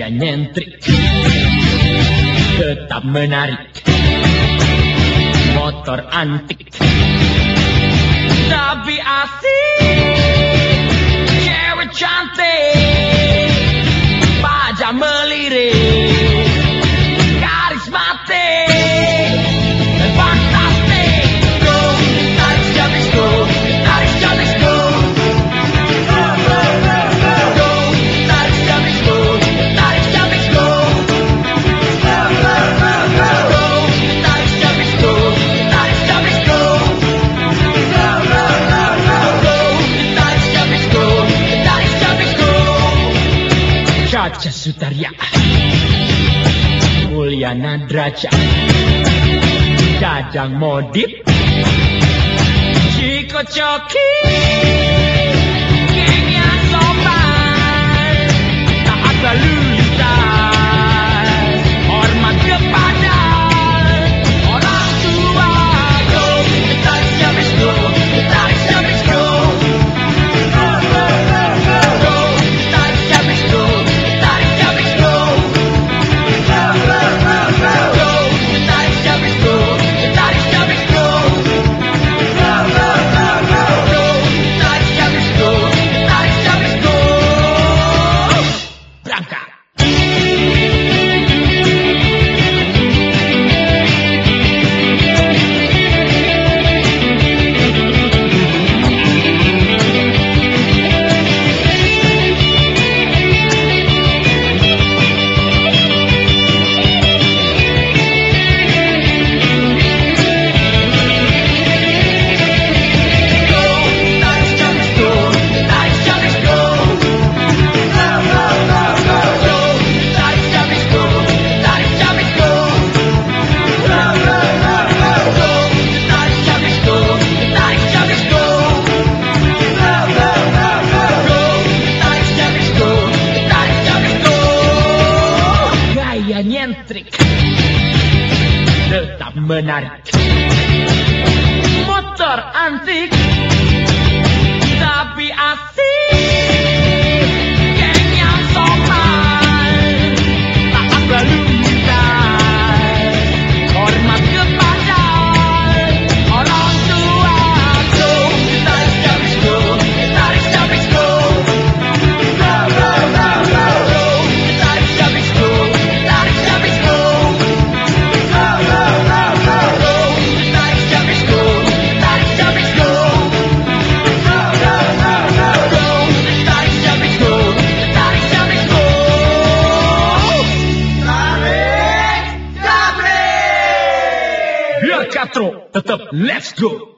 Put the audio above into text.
dia nyentrik. Tetap menarik. Motor antik. Tapi asik. Cewek cantik. Pajak melirik. Raja Sutarya. Mulyana Draja Jajang Modip. Ciko Joki. menyentrik Tetap menarik Let's go.